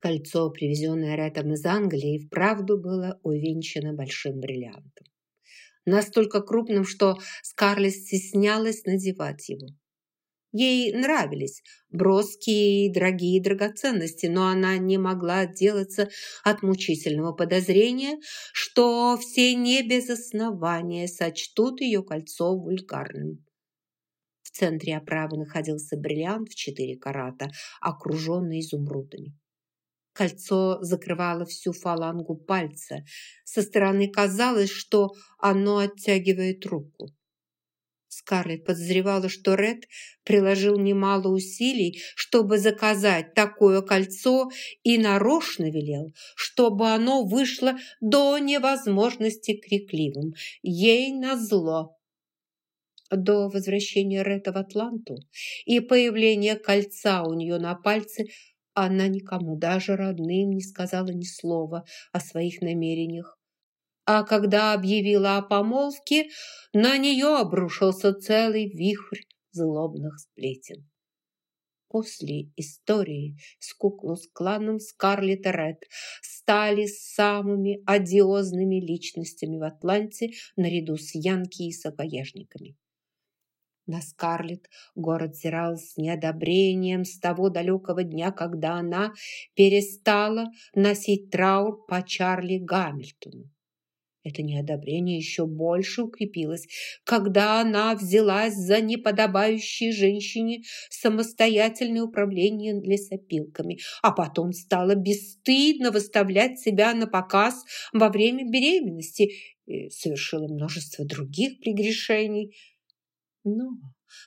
Кольцо, привезенное Рэтом из Англии, вправду было увенчано большим бриллиантом. Настолько крупным, что Скарлетт стеснялась надевать его. Ей нравились броские и дорогие драгоценности, но она не могла отделаться от мучительного подозрения, что все не без основания сочтут ее кольцо вульгарным. В центре оправы находился бриллиант в четыре карата, окруженный изумрудами. Кольцо закрывало всю фалангу пальца. Со стороны казалось, что оно оттягивает руку. Скарлетт подозревала, что Ред приложил немало усилий, чтобы заказать такое кольцо и нарочно велел, чтобы оно вышло до невозможности крикливым. Ей назло. До возвращения Ретта в Атланту и появления кольца у нее на пальце она никому, даже родным, не сказала ни слова о своих намерениях а когда объявила о помолвке, на нее обрушился целый вихрь злобных сплетен. После истории с Куклус-кланом Скарлетт и Ред стали самыми одиозными личностями в Атланте наряду с Янки и сакоежниками. На Скарлетт город зирал с неодобрением с того далекого дня, когда она перестала носить траур по Чарли Гамильтону. Это неодобрение еще больше укрепилось, когда она взялась за неподобающее женщине самостоятельное управление лесопилками, а потом стала бесстыдно выставлять себя на показ во время беременности и совершила множество других прегрешений. Но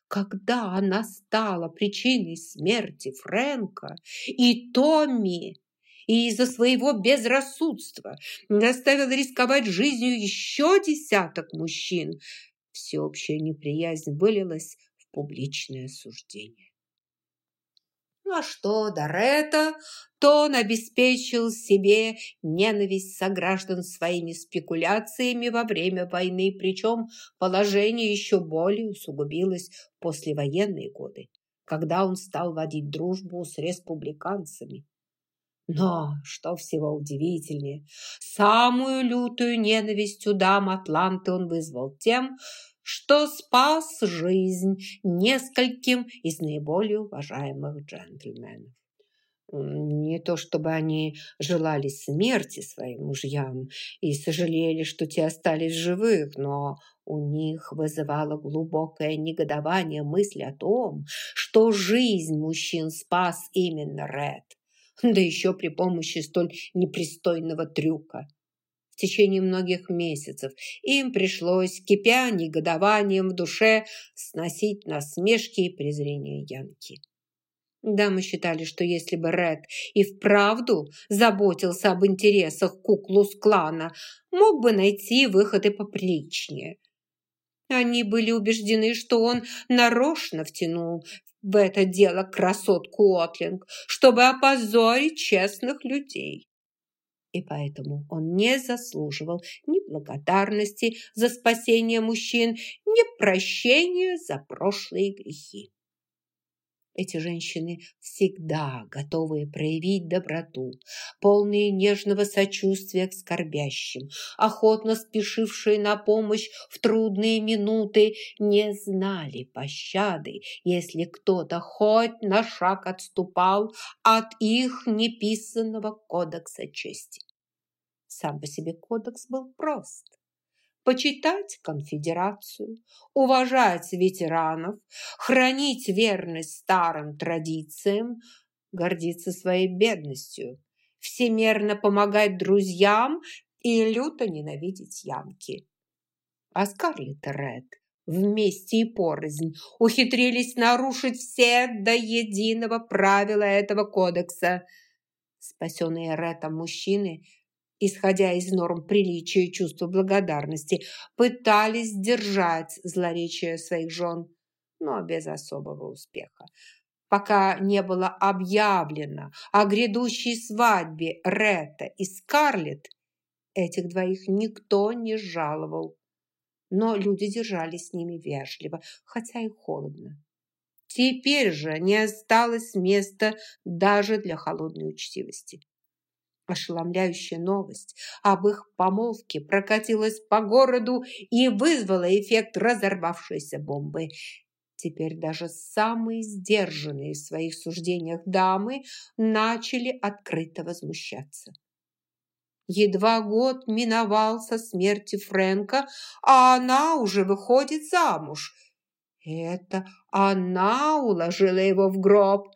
когда она стала причиной смерти Фрэнка и Томми, и из-за своего безрассудства заставил рисковать жизнью еще десяток мужчин, всеобщая неприязнь вылилась в публичное осуждение. Ну а что до Ретта, то он обеспечил себе ненависть сограждан своими спекуляциями во время войны, причем положение еще более усугубилось в послевоенные годы, когда он стал водить дружбу с республиканцами. Но, что всего удивительнее, самую лютую ненависть у дам Атланты он вызвал тем, что спас жизнь нескольким из наиболее уважаемых джентльменов. Не то чтобы они желали смерти своим мужьям и сожалели, что те остались живых, но у них вызывало глубокое негодование мысль о том, что жизнь мужчин спас именно Ред да еще при помощи столь непристойного трюка. В течение многих месяцев им пришлось, кипя негодованием в душе, сносить насмешки и презрение Янки. Дамы считали, что если бы Ред и вправду заботился об интересах Куклус-клана, мог бы найти выходы поприличнее. Они были убеждены, что он нарочно втянул в это дело красотку Отлинг, чтобы опозорить честных людей. И поэтому он не заслуживал ни благодарности за спасение мужчин, ни прощения за прошлые грехи. Эти женщины всегда готовые проявить доброту, полные нежного сочувствия к скорбящим, охотно спешившие на помощь в трудные минуты, не знали пощады, если кто-то хоть на шаг отступал от их неписанного кодекса чести. Сам по себе кодекс был прост почитать конфедерацию, уважать ветеранов, хранить верность старым традициям, гордиться своей бедностью, всемерно помогать друзьям и люто ненавидеть ямки. А Скарлетт Ред вместе и порознь ухитрились нарушить все до единого правила этого кодекса. Спасенные Ретом мужчины – исходя из норм приличия и чувства благодарности, пытались сдержать злоречие своих жен, но без особого успеха. Пока не было объявлено о грядущей свадьбе Ретта и Скарлетт, этих двоих никто не жаловал. Но люди держались с ними вежливо, хотя и холодно. Теперь же не осталось места даже для холодной учтивости. Ошеломляющая новость об их помолвке прокатилась по городу и вызвала эффект разорвавшейся бомбы. Теперь даже самые сдержанные в своих суждениях дамы начали открыто возмущаться. Едва год миновал со смерти Фрэнка, а она уже выходит замуж. Это она уложила его в гроб.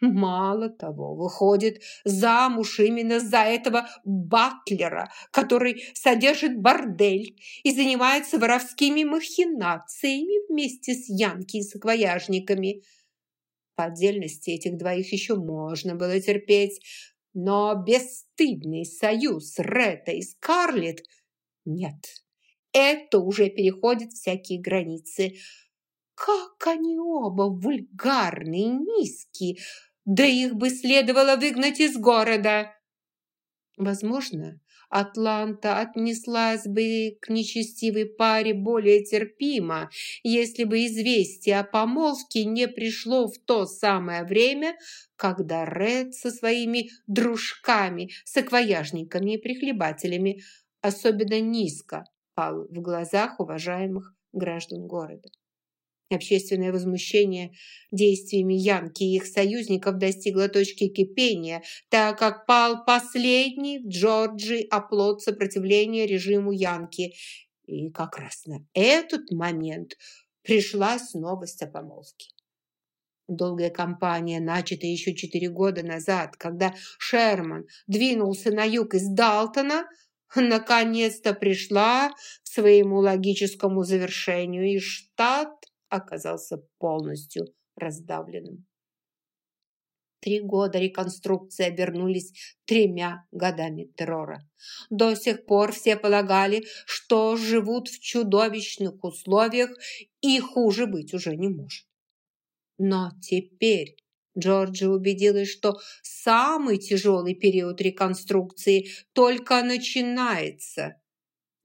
Мало того, выходит замуж именно за этого батлера, который содержит бордель и занимается воровскими махинациями вместе с Янки и саквояжниками. По отдельности этих двоих еще можно было терпеть, но бесстыдный союз Ретта и Скарлетт нет. Это уже переходит всякие границы. Как они оба вульгарные низкие, да их бы следовало выгнать из города. Возможно, Атланта отнеслась бы к нечестивой паре более терпимо, если бы известие о помолвке не пришло в то самое время, когда Ред со своими дружками, саквояжниками и прихлебателями особенно низко пал в глазах уважаемых граждан города. Общественное возмущение действиями Янки и их союзников достигло точки кипения, так как пал последний в Джорджии оплот сопротивления режиму Янки. И как раз на этот момент пришлась новость о помолвке. Долгая кампания, начатая еще четыре года назад, когда Шерман двинулся на юг из Далтона, наконец-то пришла к своему логическому завершению, и штат оказался полностью раздавленным. Три года реконструкции обернулись тремя годами террора. До сих пор все полагали, что живут в чудовищных условиях и хуже быть уже не может. Но теперь Джорджи убедилась, что самый тяжелый период реконструкции только начинается –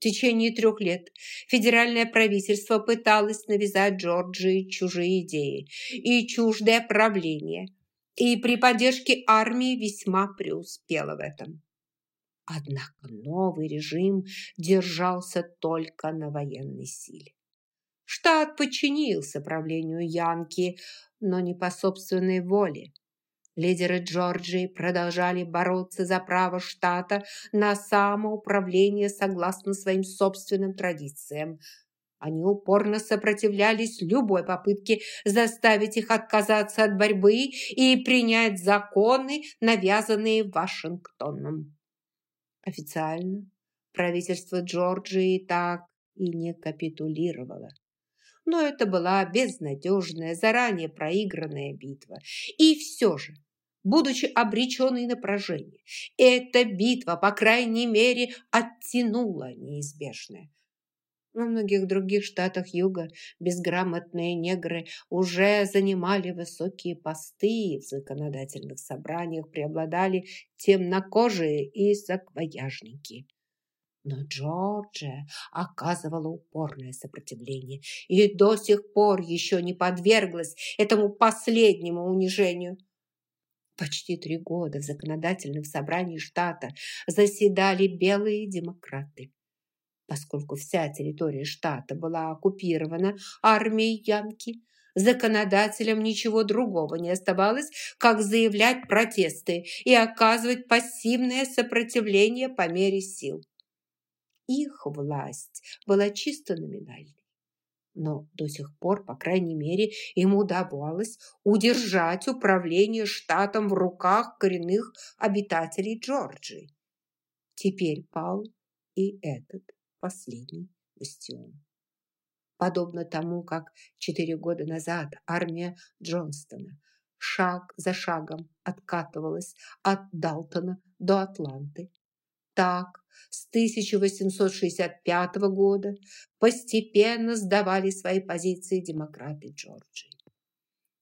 в течение трех лет федеральное правительство пыталось навязать Джорджии чужие идеи и чуждое правление, и при поддержке армии весьма преуспело в этом. Однако новый режим держался только на военной силе. Штат подчинился правлению Янки, но не по собственной воле. Лидеры Джорджии продолжали бороться за право штата на самоуправление согласно своим собственным традициям. Они упорно сопротивлялись любой попытке заставить их отказаться от борьбы и принять законы, навязанные Вашингтоном. Официально правительство Джорджии так и не капитулировало но это была безнадежная, заранее проигранная битва. И все же будучи обреченной на поражение. Эта битва, по крайней мере, оттянула неизбежное. Во многих других штатах Юга безграмотные негры уже занимали высокие посты в законодательных собраниях, преобладали темнокожие и саквояжники. Но Джорджия оказывала упорное сопротивление и до сих пор еще не подверглась этому последнему унижению – Почти три года в законодательном собрании штата заседали белые демократы. Поскольку вся территория штата была оккупирована армией Янки, законодателям ничего другого не оставалось, как заявлять протесты и оказывать пассивное сопротивление по мере сил. Их власть была чисто номинальной но до сих пор, по крайней мере, ему удавалось удержать управление штатом в руках коренных обитателей Джорджии. Теперь пал и этот последний бастион. Подобно тому, как четыре года назад армия Джонстона шаг за шагом откатывалась от Далтона до Атланты, так с 1865 года постепенно сдавали свои позиции демократы Джорджии.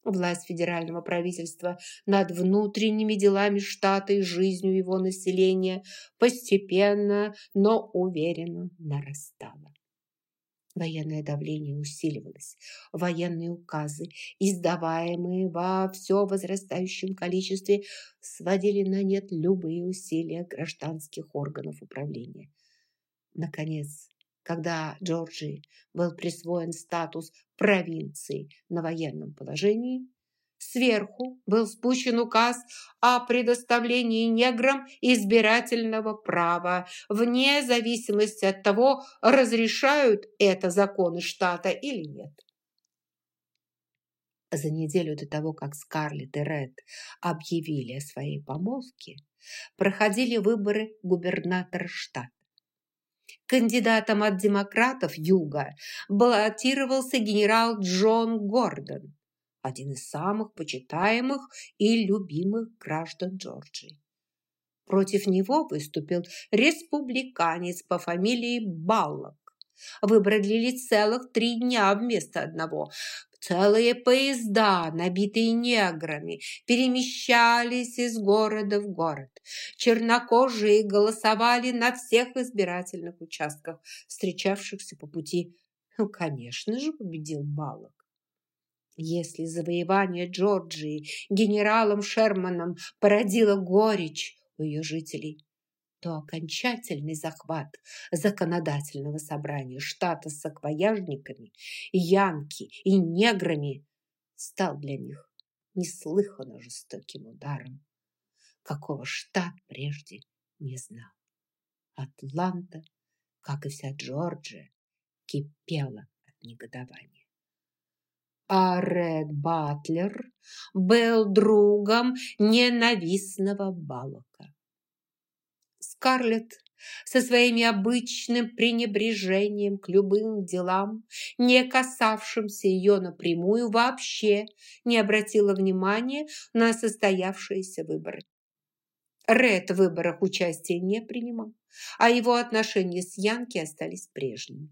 Власть федерального правительства над внутренними делами штата и жизнью его населения постепенно, но уверенно нарастала. Военное давление усиливалось. Военные указы, издаваемые во все возрастающем количестве, сводили на нет любые усилия гражданских органов управления. Наконец, когда Джорджии был присвоен статус провинции на военном положении, сверху был спущен указ о предоставлении неграм избирательного права вне зависимости от того, разрешают это законы штата или нет. За неделю до того, как Скарлетт и Ред объявили о своей помолвке, проходили выборы губернатора штата. Кандидатом от демократов Юга баллотировался генерал Джон Гордон, один из самых почитаемых и любимых граждан Джорджии. Против него выступил республиканец по фамилии Баллок. Выборы длились целых три дня вместо одного. Целые поезда, набитые неграми, перемещались из города в город. Чернокожие голосовали на всех избирательных участках, встречавшихся по пути. Ну, конечно же, победил Балок. Если завоевание Джорджии генералом Шерманом породило горечь у ее жителей, то окончательный захват законодательного собрания штата с саквояжниками, янки и неграми стал для них неслыханно жестоким ударом, какого штат прежде не знал. Атланта, как и вся Джорджия, кипела от негодования. А Ред Батлер был другом ненавистного Балока. Скарлетт со своим обычным пренебрежением к любым делам, не касавшимся ее напрямую, вообще не обратила внимания на состоявшиеся выборы. Ред в выборах участия не принимал, а его отношения с Янки остались прежними.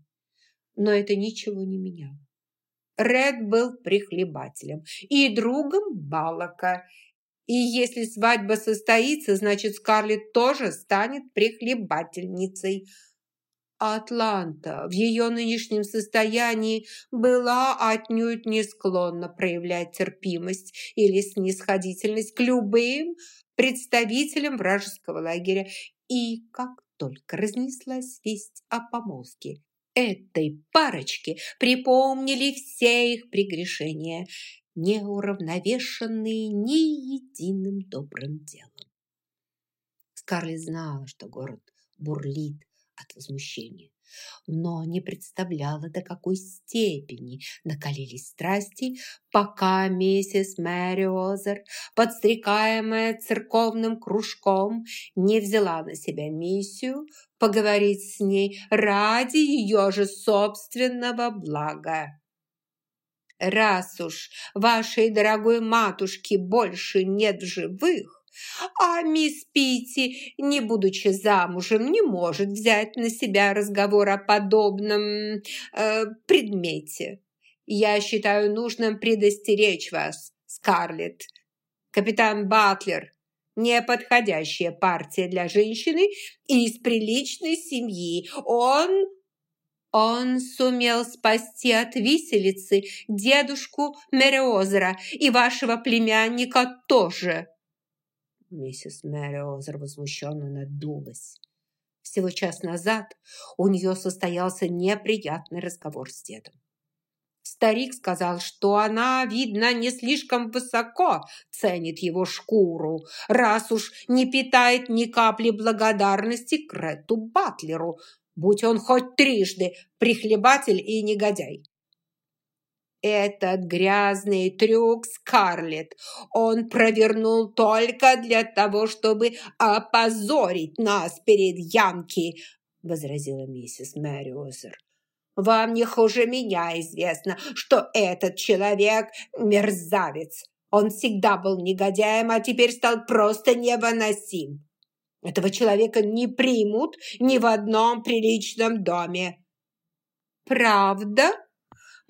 Но это ничего не меняло. Ред был прихлебателем и другом Балака, и если свадьба состоится, значит, Скарлетт тоже станет прихлебательницей. Атланта в ее нынешнем состоянии была отнюдь не склонна проявлять терпимость или снисходительность к любым представителям вражеского лагеря. И как только разнеслась весть о помолвке этой парочки, припомнили все их прегрешения – не уравновешенные ни единым добрым делом. Скарлетт знала, что город бурлит от возмущения, но не представляла, до какой степени накалились страсти, пока миссис Мэри Озер, подстрекаемая церковным кружком, не взяла на себя миссию поговорить с ней ради ее же собственного блага. Раз уж вашей дорогой матушки больше нет в живых, а мисс Питти, не будучи замужем, не может взять на себя разговор о подобном э, предмете. Я считаю нужным предостеречь вас, Скарлетт. Капитан Батлер – неподходящая партия для женщины из приличной семьи. Он он сумел спасти от виселицы дедушку Мериозера и вашего племянника тоже. Миссис Мериозер возмущенно надулась. Всего час назад у нее состоялся неприятный разговор с дедом. Старик сказал, что она, видно, не слишком высоко ценит его шкуру, раз уж не питает ни капли благодарности к Рету Батлеру, будь он хоть трижды прихлебатель и негодяй. Этот грязный трюк Скарлетт он провернул только для того, чтобы опозорить нас перед Янки, возразила миссис Мэриозер. Вам не хуже меня известно, что этот человек мерзавец. Он всегда был негодяем, а теперь стал просто невыносим. Этого человека не примут ни в одном приличном доме. Правда?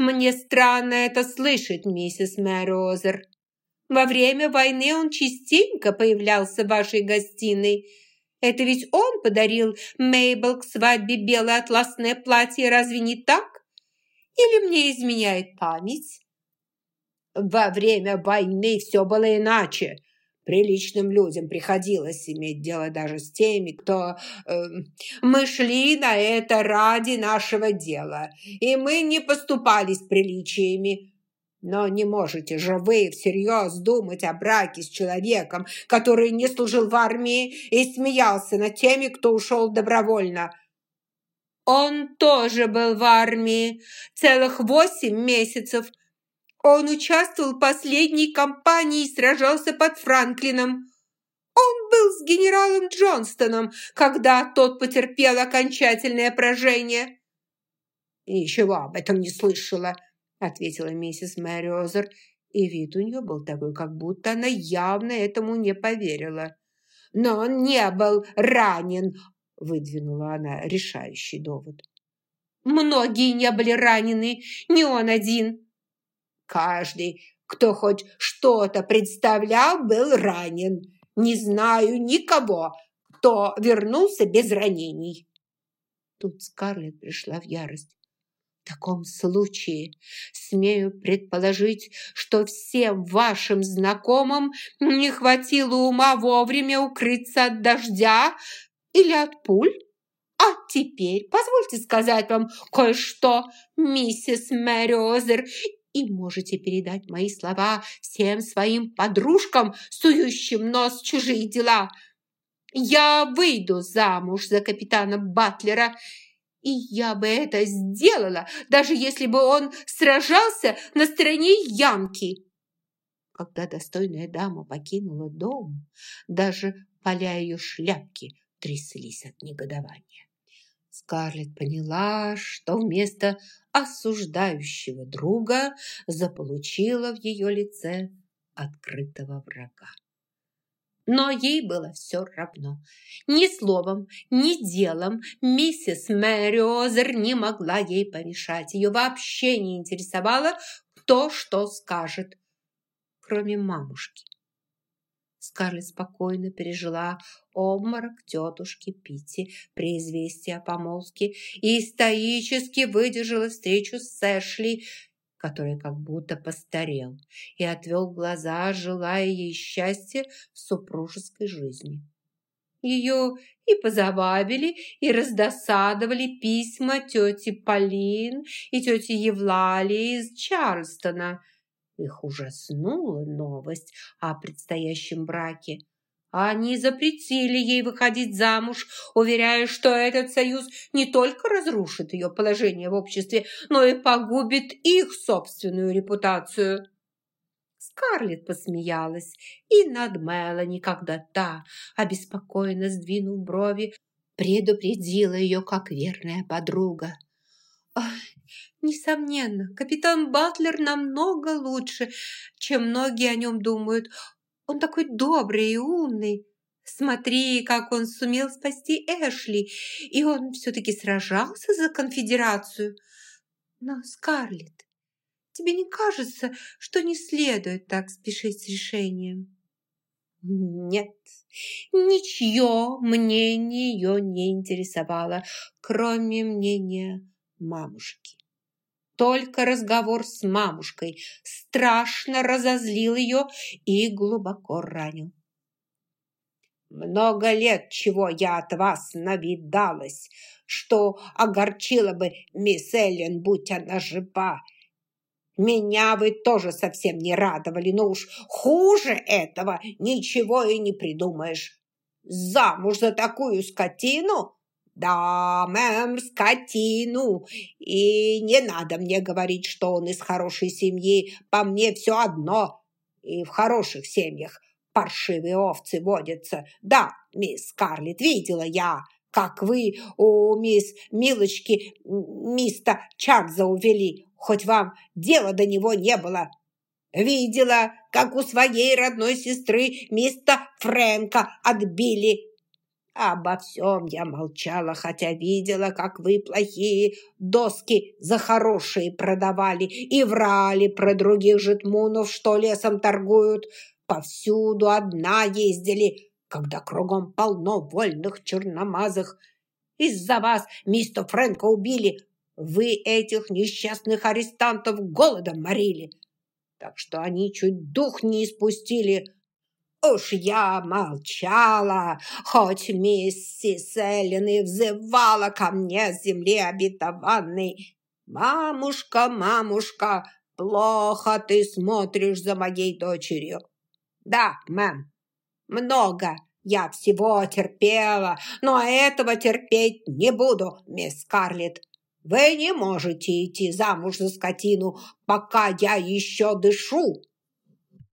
Мне странно это слышать, миссис Мэрозер. Во время войны он частенько появлялся в вашей гостиной. Это ведь он подарил Мейбл к свадьбе белое атласное платье, разве не так? Или мне изменяет память?» «Во время войны все было иначе. Приличным людям приходилось иметь дело даже с теми, кто... Э, мы шли на это ради нашего дела, и мы не поступали с приличиями. Но не можете же вы всерьез думать о браке с человеком, который не служил в армии и смеялся над теми, кто ушел добровольно. Он тоже был в армии целых восемь месяцев. Он участвовал в последней кампании и сражался под Франклином. Он был с генералом Джонстоном, когда тот потерпел окончательное поражение. «Ничего об этом не слышала», ответила миссис Мэриозер, и вид у нее был такой, как будто она явно этому не поверила. «Но он не был ранен!» – выдвинула она решающий довод. «Многие не были ранены, не он один!» «Каждый, кто хоть что-то представлял, был ранен. Не знаю никого, кто вернулся без ранений!» Тут Скарлетт пришла в ярость. В таком случае смею предположить, что всем вашим знакомым не хватило ума вовремя укрыться от дождя или от пуль. А теперь позвольте сказать вам кое-что, миссис Мэриозер, и можете передать мои слова всем своим подружкам, сующим нос в чужие дела. Я выйду замуж за капитана Батлера и я бы это сделала, даже если бы он сражался на стороне Янки. Когда достойная дама покинула дом, даже поля ее шляпки тряслись от негодования. Скарлетт поняла, что вместо осуждающего друга заполучила в ее лице открытого врага. Но ей было все равно. Ни словом, ни делом миссис Мэриозер не могла ей помешать. Ее вообще не интересовало, кто что скажет, кроме мамушки. Скарлетт спокойно пережила обморок тетушки Питти при известии о помолвке и стоически выдержала встречу с Эшли, который как будто постарел и отвел глаза, желая ей счастья в супружеской жизни. Ее и позабавили, и раздосадовали письма тети Полин и тети Евлалии из Чарльстона. Их ужаснула новость о предстоящем браке. Они запретили ей выходить замуж, уверяя, что этот союз не только разрушит ее положение в обществе, но и погубит их собственную репутацию. Скарлетт посмеялась и над Мелани, когда та, обеспокоенно сдвинув брови, предупредила ее как верная подруга. «Несомненно, капитан Батлер намного лучше, чем многие о нем думают. Он такой добрый и умный. Смотри, как он сумел спасти Эшли, и он все-таки сражался за конфедерацию. Но, Скарлетт, тебе не кажется, что не следует так спешить с решением? Нет, ничье мнение ее не интересовало, кроме мнения мамушки. Только разговор с мамушкой страшно разозлил ее и глубоко ранил. «Много лет чего я от вас навидалась, что огорчила бы мисс Эллен, будь она жива. Меня вы тоже совсем не радовали, но уж хуже этого ничего и не придумаешь. Замуж за такую скотину «Да, мэм, скотину. И не надо мне говорить, что он из хорошей семьи. По мне все одно. И в хороших семьях паршивые овцы водятся. Да, мисс Скарлетт, видела я, как вы у мисс Милочки миста Чарльза увели, хоть вам дела до него не было. Видела, как у своей родной сестры миста Фрэнка отбили Обо всем я молчала, хотя видела, как вы плохие доски за хорошие продавали и врали про других житмунов, что лесом торгуют. Повсюду одна ездили, когда кругом полно вольных черномазых. Из-за вас мистер Фрэнка убили. Вы этих несчастных арестантов голодом морили, так что они чуть дух не испустили. Уж я молчала, хоть миссис Эллен и взывала ко мне с земли обетованной. «Мамушка, мамушка, плохо ты смотришь за моей дочерью». «Да, мэм, много я всего терпела, но этого терпеть не буду, мисс Скарлетт. Вы не можете идти замуж за скотину, пока я еще дышу.